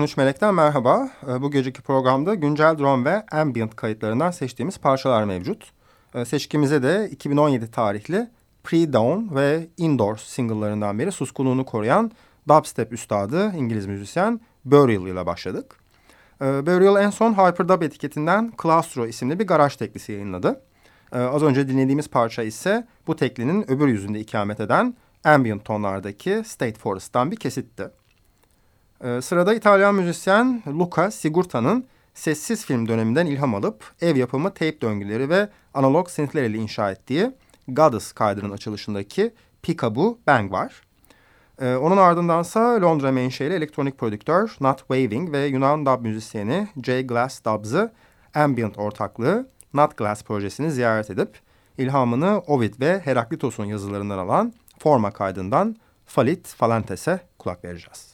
13 Melek'ten merhaba. Ee, bu geceki programda güncel drone ve ambient kayıtlarından seçtiğimiz parçalar mevcut. Ee, seçkimize de 2017 tarihli Pre-Dawn ve Indoors single'larından beri suskunluğunu koruyan dubstep üstadı İngiliz müzisyen Burial ile başladık. Ee, Burial en son Hyperdub etiketinden Claustro isimli bir garaj teklisi yayınladı. Az önce dinlediğimiz parça ise bu teklinin öbür yüzünde ikamet eden ambient tonlardaki State Forest'tan bir kesitti. Ee, sırada İtalyan müzisyen Luca Sigurta'nın sessiz film döneminden ilham alıp ev yapımı tape döngüleri ve analog synthler ile inşa ettiği Goddess kaydının açılışındaki Peekaboo Bang var. Ee, onun ardındansa Londra menşeli elektronik prodüktör Not Waving ve Yunan dub müzisyeni J. Glass Dubs'ı Ambient ortaklığı Not Glass projesini ziyaret edip ilhamını Ovid ve Heraklitos'un yazılarından alan Forma kaydından Falit Falantes'e kulak vereceğiz.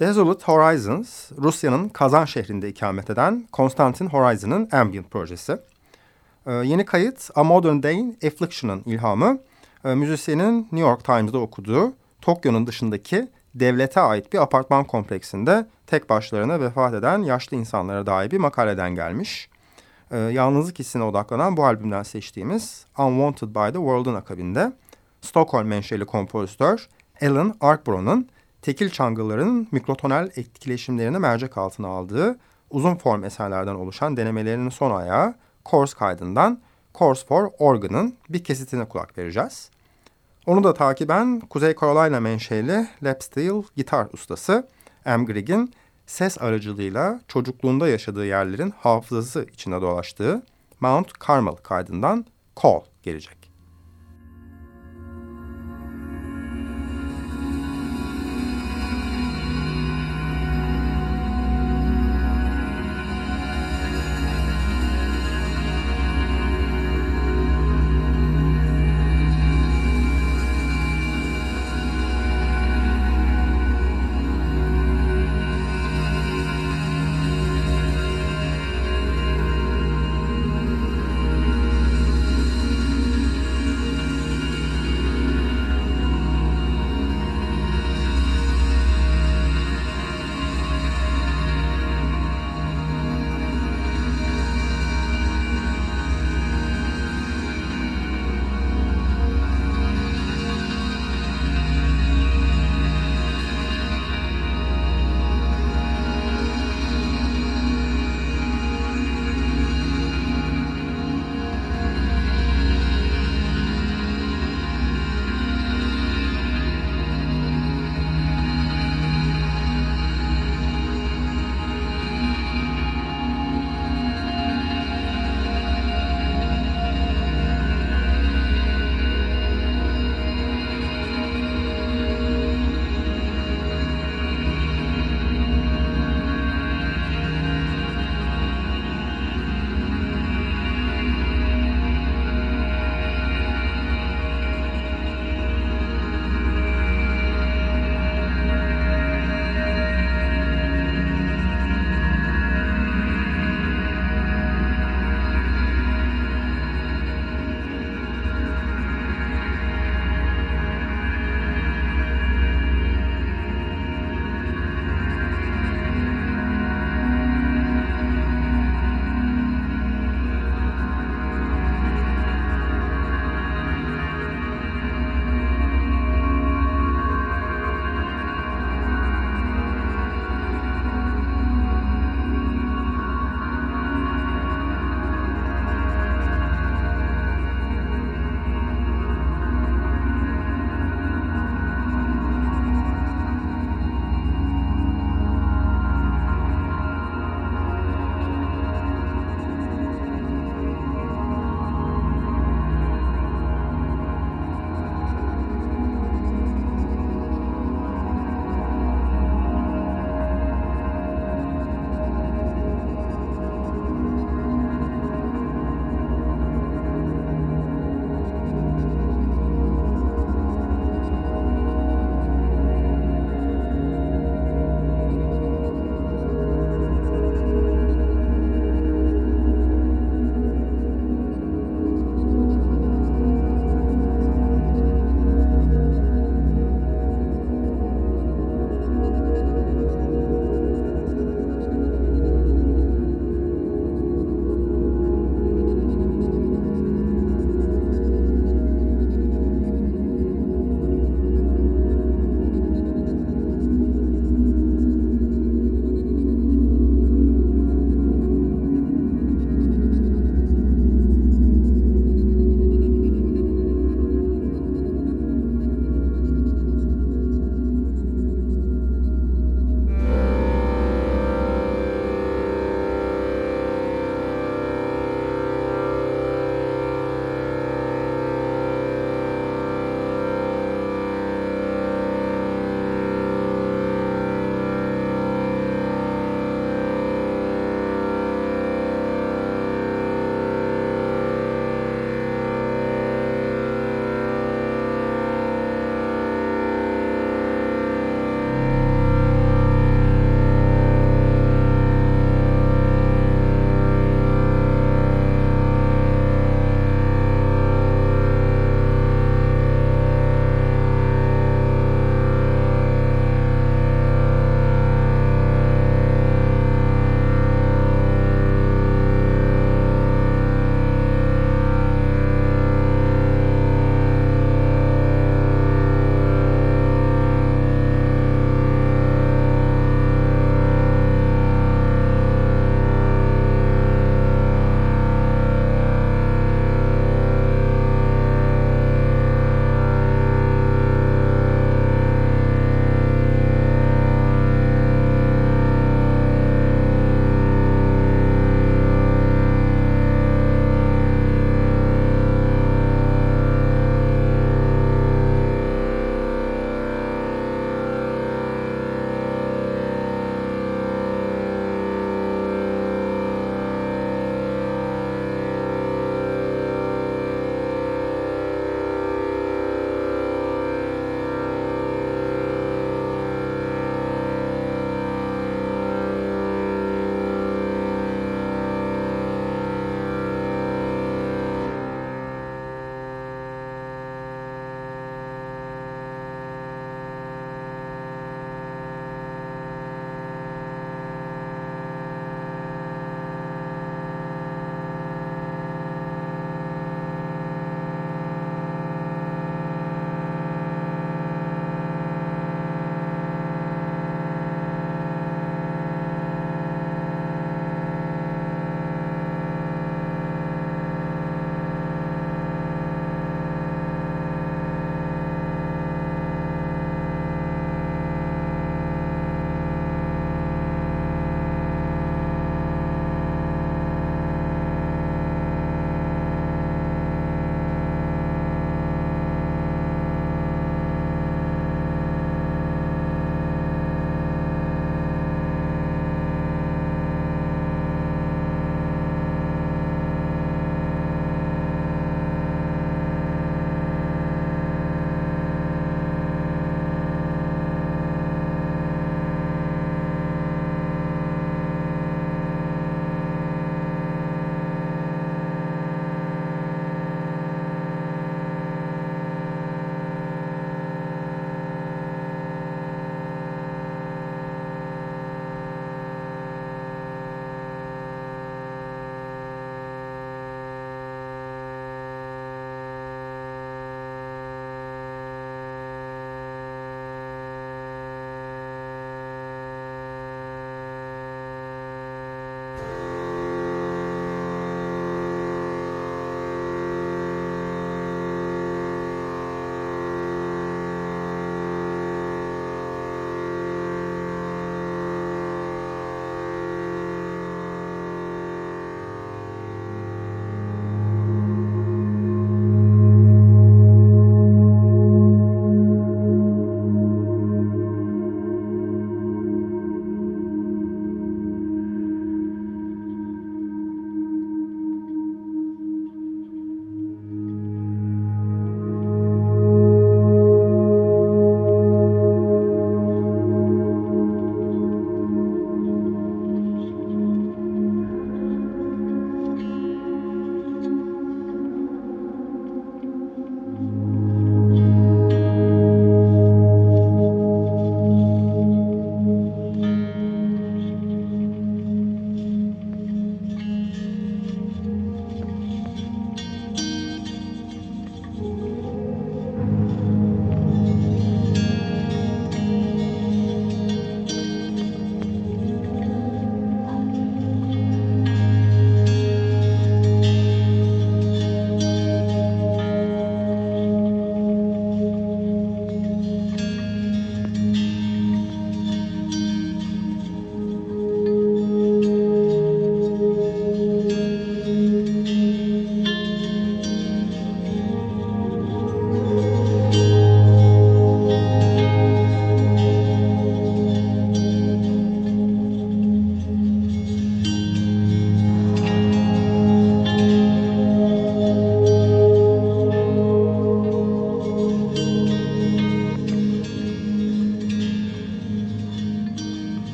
Desolate Horizons, Rusya'nın Kazan şehrinde ikamet eden Konstantin Horizon'ın ambient projesi. Ee, yeni kayıt A Modern Day Affliction'ın ilhamı, e, müzisyenin New York Times'da okuduğu Tokyo'nun dışındaki devlete ait bir apartman kompleksinde tek başlarına vefat eden yaşlı insanlara dair bir makaleden gelmiş. Ee, yalnızlık hissine odaklanan bu albümden seçtiğimiz Unwanted by the World'un akabinde Stockholm menşeli kompozitör Alan Arkbro'nun tekil çangılların mikrotonal etkileşimlerini mercek altına aldığı uzun form eserlerden oluşan denemelerinin son ayağı Course kaydından Course for Organ'ın bir kesitine kulak vereceğiz. Onu da takiben Kuzey Carolina menşeli lap steel gitar ustası Am Grigg'in ses aracılığıyla çocukluğunda yaşadığı yerlerin hafızası içinde dolaştığı Mount Carmel kaydından Call gelecek.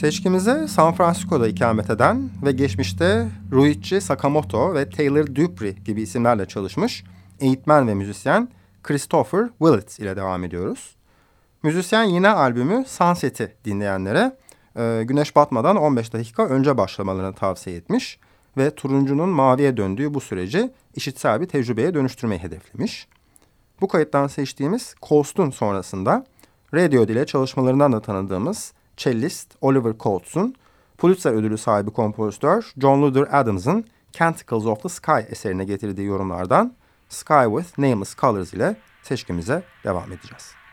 Seçkimize San Francisco'da ikamet eden ve geçmişte Ruichi Sakamoto ve Taylor Dupree gibi isimlerle çalışmış eğitmen ve müzisyen Christopher Willett ile devam ediyoruz. Müzisyen yine albümü Sunset'i dinleyenlere e, güneş batmadan 15 dakika önce başlamalarını tavsiye etmiş ve turuncunun maviye döndüğü bu süreci işitsel bir tecrübeye dönüştürmeyi hedeflemiş. Bu kayıttan seçtiğimiz Coast'un sonrasında Radio ile çalışmalarından da tanıdığımız cellist Oliver Coates'un Pulitzer ödülü sahibi kompozitör John Luther Adams'ın Canticles of the Sky eserine getirdiği yorumlardan Sky with Nameless Colors ile seçkimize devam edeceğiz.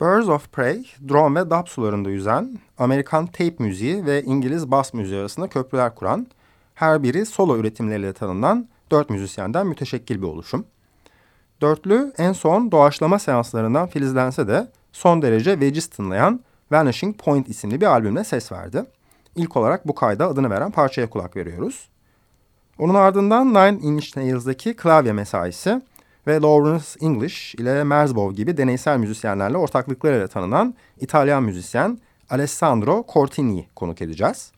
Birds of Prey, drone ve dub sularında yüzen, Amerikan tape müziği ve İngiliz bas müziği arasında köprüler kuran, her biri solo üretimleriyle tanınan dört müzisyenden müteşekkil bir oluşum. Dörtlü en son doğaçlama seanslarından filizlense de son derece veciz tınlayan Vanishing Point isimli bir albümle ses verdi. İlk olarak bu kayda adını veren parçaya kulak veriyoruz. Onun ardından Nine Inch Nails'daki klavye mesaisi ve Lawrence English ile Merzbow gibi deneysel müzisyenlerle ortaklıklarıyla tanınan İtalyan müzisyen Alessandro Cortini konuk edeceğiz.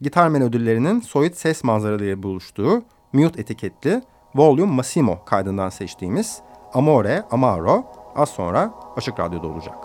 Gitar melodilerinin soyut ses manzaralarıyla buluştuğu Mute etiketli Volume Massimo kaydından seçtiğimiz Amore Amaro az sonra Açık Radyo'da olacak.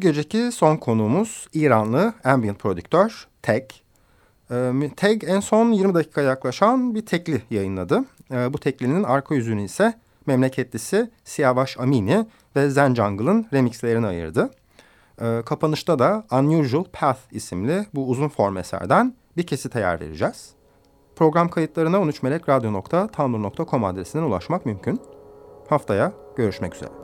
Bu geceki son konuğumuz İranlı ambient prodüktör Teg. Ee, Teg en son 20 dakika yaklaşan bir tekli yayınladı. Ee, bu teklinin arka yüzünü ise memleketlisi Siyavaş Amini ve Zen Jungle'ın remixlerini ayırdı. Ee, kapanışta da Unusual Path isimli bu uzun form eserden bir kesite yer vereceğiz. Program kayıtlarına 13melekradyo.tumblr.com adresinden ulaşmak mümkün. Haftaya görüşmek üzere.